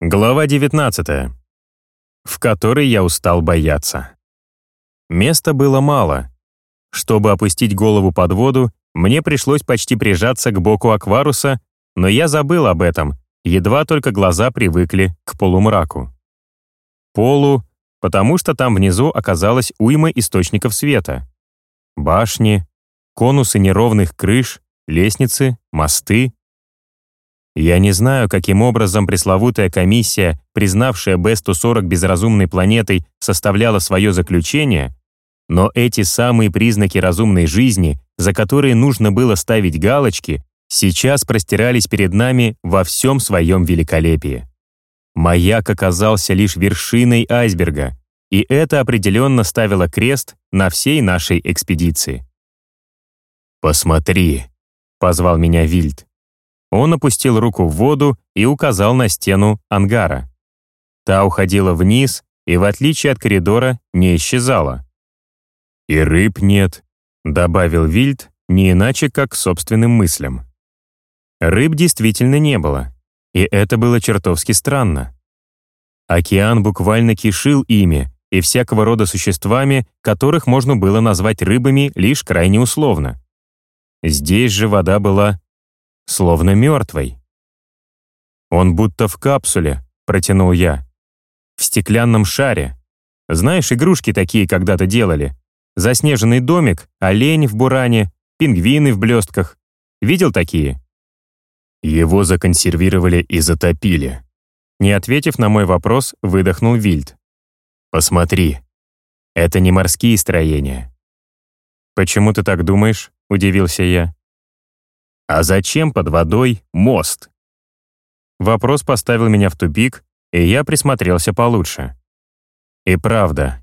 Глава 19, в которой я устал бояться. Места было мало. Чтобы опустить голову под воду, мне пришлось почти прижаться к боку акваруса, но я забыл об этом, едва только глаза привыкли к полумраку. Полу, потому что там внизу оказалась уйма источников света. Башни, конусы неровных крыш, лестницы, мосты, я не знаю, каким образом пресловутая комиссия, признавшая Б-140 безразумной планетой, составляла свое заключение, но эти самые признаки разумной жизни, за которые нужно было ставить галочки, сейчас простирались перед нами во всем своем великолепии. Маяк оказался лишь вершиной айсберга, и это определенно ставило крест на всей нашей экспедиции. «Посмотри», — позвал меня Вильд. Он опустил руку в воду и указал на стену ангара. Та уходила вниз и, в отличие от коридора, не исчезала. «И рыб нет», — добавил Вильд, не иначе, как к собственным мыслям. Рыб действительно не было, и это было чертовски странно. Океан буквально кишил ими и всякого рода существами, которых можно было назвать рыбами лишь крайне условно. Здесь же вода была словно мертвой. «Он будто в капсуле», — протянул я. «В стеклянном шаре. Знаешь, игрушки такие когда-то делали. Заснеженный домик, олень в буране, пингвины в блестках. Видел такие?» Его законсервировали и затопили. Не ответив на мой вопрос, выдохнул Вильд. «Посмотри. Это не морские строения». «Почему ты так думаешь?» — удивился я. А зачем под водой мост? Вопрос поставил меня в тупик, и я присмотрелся получше. И правда,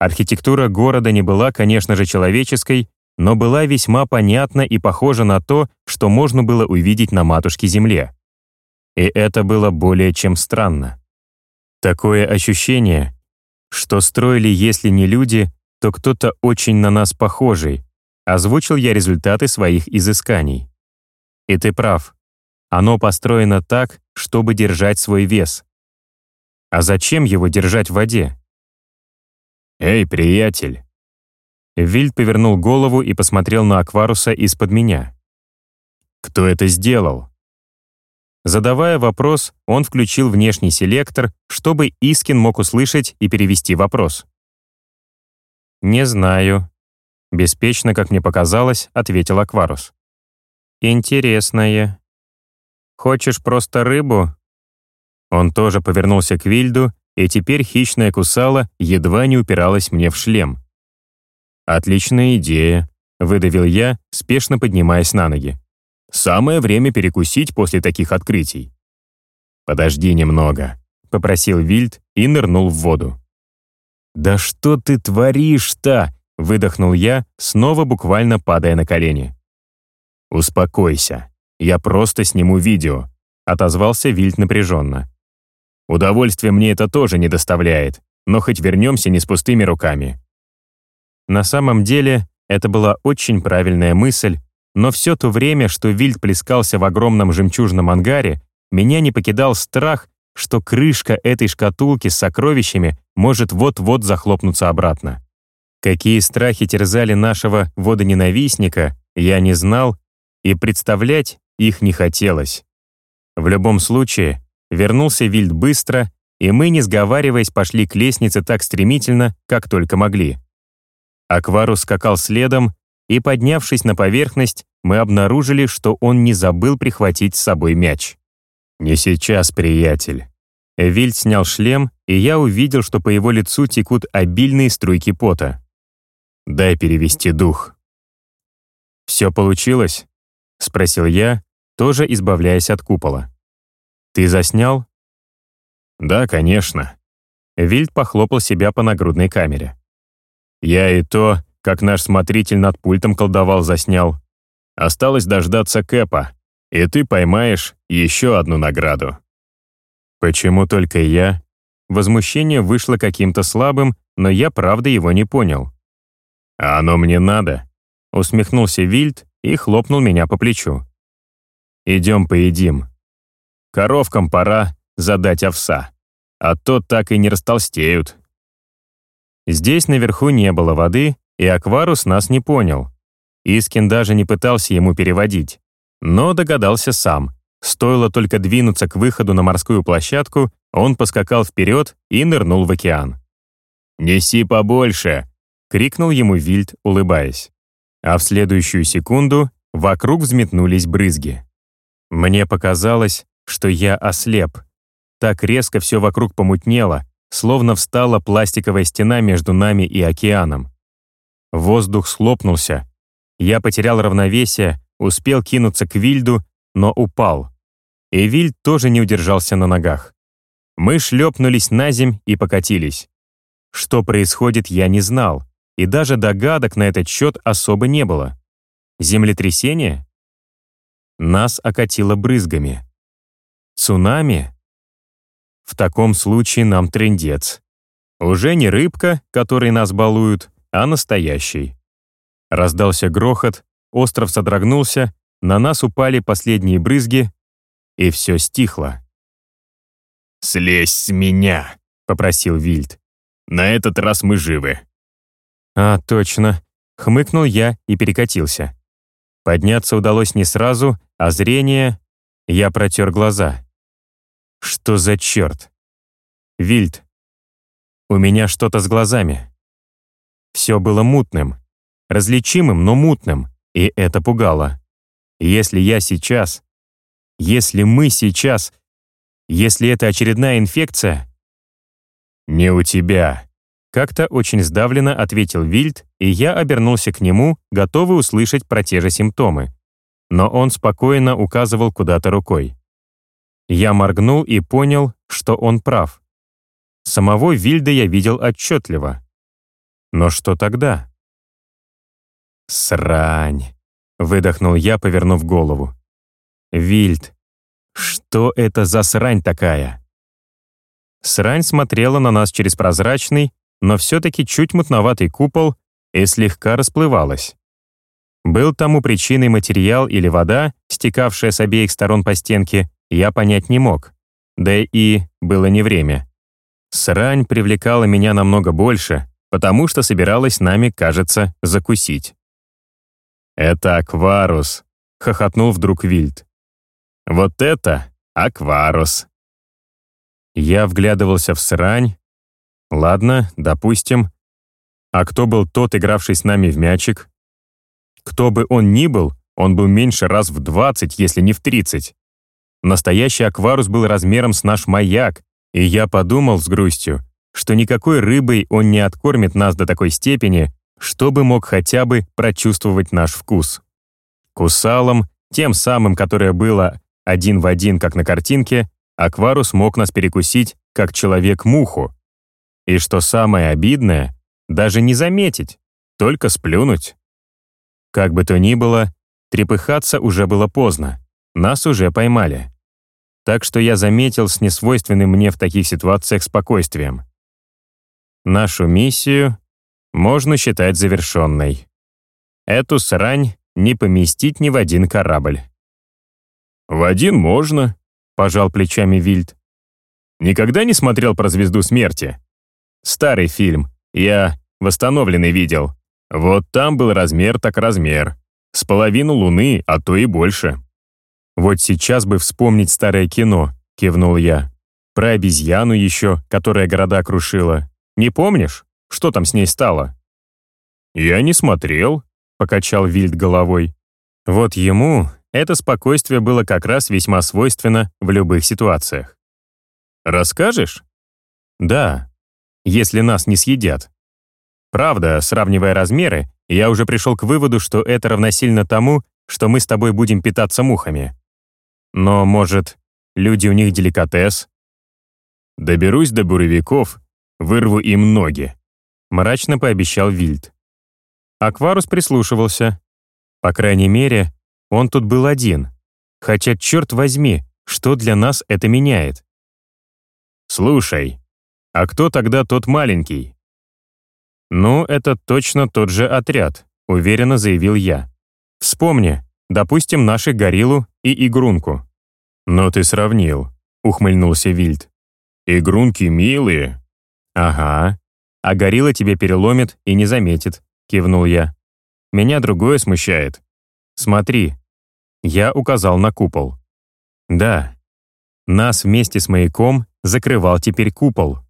архитектура города не была, конечно же, человеческой, но была весьма понятна и похожа на то, что можно было увидеть на матушке Земле. И это было более чем странно. Такое ощущение, что строили, если не люди, то кто-то очень на нас похожий, озвучил я результаты своих изысканий. И ты прав. Оно построено так, чтобы держать свой вес. А зачем его держать в воде? «Эй, приятель!» Вильд повернул голову и посмотрел на Акваруса из-под меня. «Кто это сделал?» Задавая вопрос, он включил внешний селектор, чтобы Искин мог услышать и перевести вопрос. «Не знаю», — беспечно, как мне показалось, ответил Акварус. «Интересное. Хочешь просто рыбу?» Он тоже повернулся к Вильду, и теперь хищная кусала едва не упиралась мне в шлем. «Отличная идея», — выдавил я, спешно поднимаясь на ноги. «Самое время перекусить после таких открытий». «Подожди немного», — попросил Вильд и нырнул в воду. «Да что ты творишь-то?» — выдохнул я, снова буквально падая на колени. «Успокойся. Я просто сниму видео», — отозвался Вильд напряженно. «Удовольствие мне это тоже не доставляет, но хоть вернемся не с пустыми руками». На самом деле, это была очень правильная мысль, но все то время, что Вильд плескался в огромном жемчужном ангаре, меня не покидал страх, что крышка этой шкатулки с сокровищами может вот-вот захлопнуться обратно. Какие страхи терзали нашего водоненавистника, я не знал и представлять их не хотелось. В любом случае, вернулся Вильд быстро, и мы, не сговариваясь, пошли к лестнице так стремительно, как только могли. Акварус скакал следом, и, поднявшись на поверхность, мы обнаружили, что он не забыл прихватить с собой мяч. «Не сейчас, приятель». Вильд снял шлем, и я увидел, что по его лицу текут обильные струйки пота. «Дай перевести дух». «Все получилось?» — спросил я, тоже избавляясь от купола. «Ты заснял?» «Да, конечно». Вильд похлопал себя по нагрудной камере. «Я и то, как наш смотритель над пультом колдовал, заснял. Осталось дождаться Кэпа, и ты поймаешь еще одну награду». «Почему только я?» Возмущение вышло каким-то слабым, но я правда его не понял. «А оно мне надо», — усмехнулся Вильд и хлопнул меня по плечу. «Идем поедим. Коровкам пора, задать овса. А то так и не растолстеют. Здесь наверху не было воды, и Акварус нас не понял. Искин даже не пытался ему переводить, но догадался сам. Стоило только двинуться к выходу на морскую площадку, он поскакал вперед и нырнул в океан. «Неси побольше!» — крикнул ему Вильд, улыбаясь. А в следующую секунду вокруг взметнулись брызги. Мне показалось, что я ослеп. Так резко все вокруг помутнело, словно встала пластиковая стена между нами и океаном. Воздух схлопнулся. Я потерял равновесие, успел кинуться к Вильду, но упал. И Вильд тоже не удержался на ногах. Мы шлепнулись на земь и покатились. Что происходит, я не знал, и даже догадок на этот счет особо не было. Землетрясение? Нас окатило брызгами. Цунами? В таком случае нам трендец. Уже не рыбка, которой нас балуют, а настоящий. Раздался грохот, остров содрогнулся, на нас упали последние брызги, и все стихло. «Слезь с меня!» — попросил Вильд. «На этот раз мы живы». «А, точно!» — хмыкнул я и перекатился. Подняться удалось не сразу, а зрение... Я протер глаза. Что за черт? Вильд. У меня что-то с глазами. Все было мутным. Различимым, но мутным. И это пугало. Если я сейчас... Если мы сейчас... Если это очередная инфекция... «Не у тебя», — как-то очень сдавленно ответил Вильд, и я обернулся к нему, готовый услышать про те же симптомы. Но он спокойно указывал куда-то рукой. Я моргнул и понял, что он прав. Самого Вильда я видел отчетливо. Но что тогда? «Срань!» — выдохнул я, повернув голову. «Вильд, что это за срань такая?» Срань смотрела на нас через прозрачный, но все-таки чуть мутноватый купол и слегка расплывалась. Был тому причиной материал или вода, стекавшая с обеих сторон по стенке, я понять не мог. Да и было не время. Срань привлекала меня намного больше, потому что собиралась нами, кажется, закусить. «Это акварус», — хохотнул вдруг Вильд. «Вот это акварус». Я вглядывался в срань. Ладно, допустим. А кто был тот, игравший с нами в мячик? Кто бы он ни был, он был меньше раз в 20, если не в 30. Настоящий акварус был размером с наш маяк, и я подумал с грустью, что никакой рыбой он не откормит нас до такой степени, чтобы мог хотя бы прочувствовать наш вкус. Кусалом, тем самым, которое было один в один, как на картинке, акварус мог нас перекусить, как человек муху. И что самое обидное, даже не заметить, только сплюнуть. Как бы то ни было, трепыхаться уже было поздно. Нас уже поймали. Так что я заметил с несвойственным мне в таких ситуациях спокойствием. Нашу миссию можно считать завершенной. Эту срань не поместить ни в один корабль. «В один можно», — пожал плечами Вильд. «Никогда не смотрел про «Звезду смерти»?» «Старый фильм. Я восстановленный видел. Вот там был размер так размер. С половину Луны, а то и больше». «Вот сейчас бы вспомнить старое кино», — кивнул я. «Про обезьяну еще, которая города крушила. Не помнишь, что там с ней стало?» «Я не смотрел», — покачал Вильд головой. Вот ему это спокойствие было как раз весьма свойственно в любых ситуациях. «Расскажешь?» «Да, если нас не съедят». Правда, сравнивая размеры, я уже пришел к выводу, что это равносильно тому, что мы с тобой будем питаться мухами. Но, может, люди у них деликатес? Доберусь до буровиков, вырву им ноги. Мрачно пообещал Вильд. Акварус прислушивался. По крайней мере, он тут был один. Хотя, черт возьми, что для нас это меняет? «Слушай, а кто тогда тот маленький?» «Ну, это точно тот же отряд», — уверенно заявил я. «Вспомни, допустим, наши гориллу и игрунку. «Но ты сравнил», — ухмыльнулся Вильд. «Игрунки милые». «Ага. А горилла тебе переломит и не заметит», — кивнул я. «Меня другое смущает. Смотри». Я указал на купол. «Да. Нас вместе с маяком закрывал теперь купол.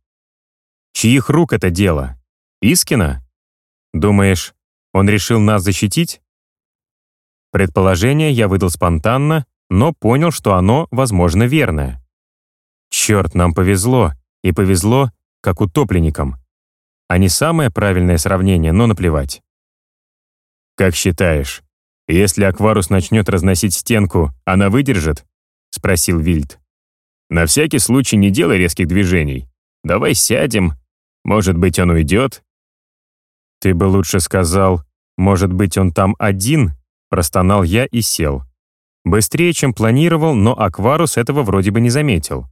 Чьих рук это дело? Искина? Думаешь, он решил нас защитить?» Предположение я выдал спонтанно, но понял, что оно, возможно, верное. Черт, нам повезло, и повезло, как утопленникам. А не самое правильное сравнение, но наплевать. «Как считаешь, если Акварус начнет разносить стенку, она выдержит?» — спросил Вильд. «На всякий случай не делай резких движений. Давай сядем. Может быть, он уйдет?» «Ты бы лучше сказал, может быть, он там один?» Простонал я и сел. Быстрее, чем планировал, но Акварус этого вроде бы не заметил.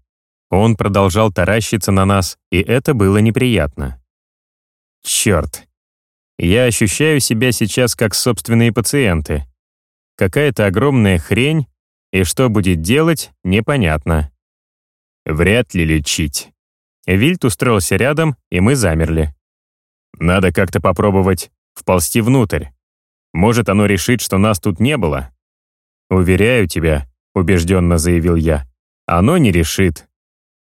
Он продолжал таращиться на нас, и это было неприятно. Черт. Я ощущаю себя сейчас как собственные пациенты. Какая-то огромная хрень, и что будет делать, непонятно. Вряд ли лечить. Вильд устроился рядом, и мы замерли. Надо как-то попробовать вползти внутрь. Может, оно решит, что нас тут не было? Уверяю тебя, убежденно заявил я, оно не решит.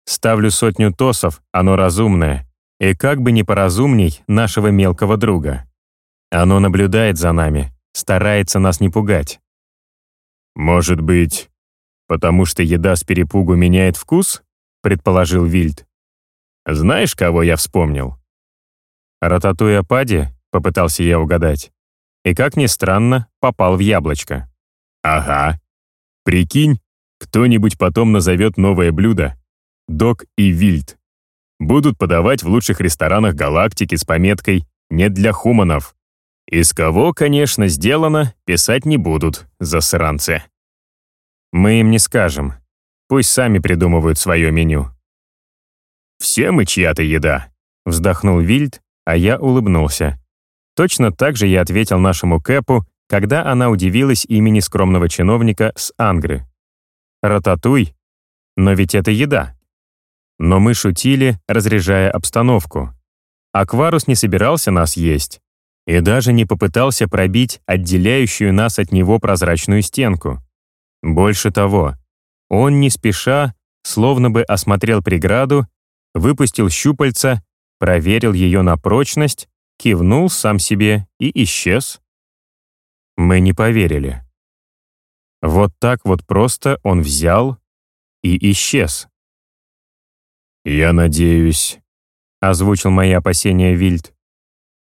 Ставлю сотню тосов, оно разумное. И как бы ни поразумней нашего мелкого друга. Оно наблюдает за нами, старается нас не пугать. Может быть, потому что еда с перепугу меняет вкус? Предположил Вильд. Знаешь, кого я вспомнил? Рататуя Пади, попытался я угадать и, как ни странно, попал в яблочко. Ага. Прикинь, кто-нибудь потом назовет новое блюдо. Док и Вильд. Будут подавать в лучших ресторанах галактики с пометкой «Не для хуманов». Из кого, конечно, сделано, писать не будут, засранцы. Мы им не скажем. Пусть сами придумывают свое меню. «Все мы чья-то еда», — вздохнул Вильд, а я улыбнулся. Точно так же я ответил нашему Кэпу, когда она удивилась имени скромного чиновника с Ангры. Рататуй? Но ведь это еда. Но мы шутили, разряжая обстановку. Акварус не собирался нас есть и даже не попытался пробить отделяющую нас от него прозрачную стенку. Больше того, он не спеша, словно бы осмотрел преграду, выпустил щупальца, проверил ее на прочность кивнул сам себе и исчез. Мы не поверили. Вот так вот просто он взял и исчез. «Я надеюсь», — озвучил мои опасения Вильд.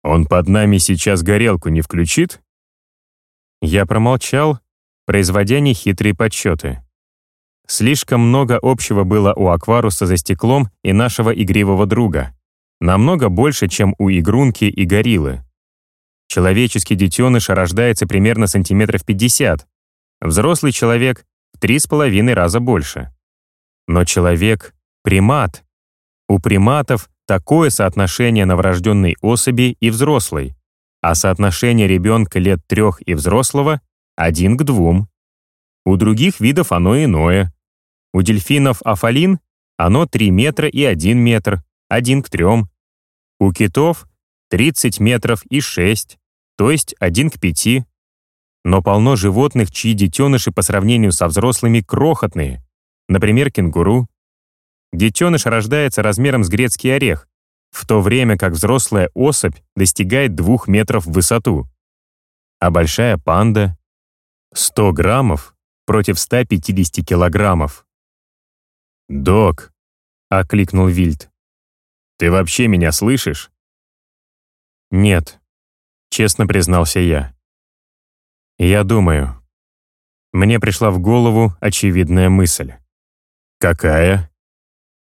«Он под нами сейчас горелку не включит?» Я промолчал, производя нехитрые подсчеты. Слишком много общего было у Акваруса за стеклом и нашего игривого друга намного больше, чем у игрунки и гориллы. Человеческий детеныш рождается примерно сантиметров 50, взрослый человек в три с половиной раза больше. Но человек — примат. У приматов такое соотношение новорожденной особи и взрослой, а соотношение ребенка лет трех и взрослого — один к двум. У других видов оно иное. У дельфинов афалин оно 3 метра и 1 метр, 1 к 3. У китов 30 метров и 6, то есть 1 к 5. Но полно животных, чьи детеныши по сравнению со взрослыми крохотные. Например, кенгуру. Детеныш рождается размером с грецкий орех, в то время как взрослая особь достигает 2 метров в высоту. А большая панда — 100 граммов против 150 килограммов. «Док», — окликнул Вильд, ты вообще меня слышишь?» «Нет», — честно признался я. «Я думаю». Мне пришла в голову очевидная мысль. «Какая?»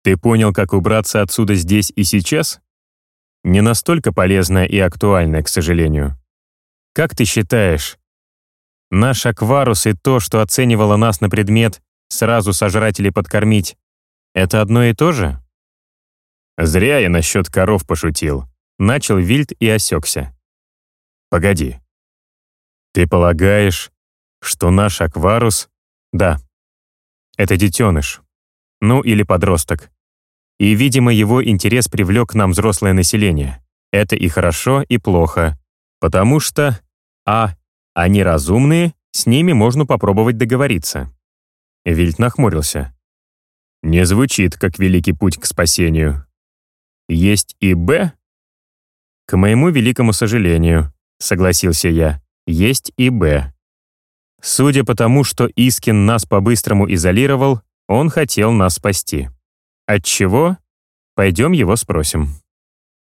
«Ты понял, как убраться отсюда здесь и сейчас?» Не настолько полезная и актуальная, к сожалению. Как ты считаешь, наш акварус и то, что оценивало нас на предмет «сразу сожрать или подкормить», это одно и то же? Зря я насчет коров пошутил. Начал Вильд и осекся. Погоди. Ты полагаешь, что наш акварус... Да. Это детеныш. ну или подросток. И, видимо, его интерес привлек к нам взрослое население. Это и хорошо, и плохо. Потому что, а, они разумные, с ними можно попробовать договориться. Вильд нахмурился. Не звучит, как великий путь к спасению. Есть и Б? К моему великому сожалению, согласился я, есть и Б. Судя по тому, что Искин нас по-быстрому изолировал, он хотел нас спасти. От чего? Пойдем его спросим.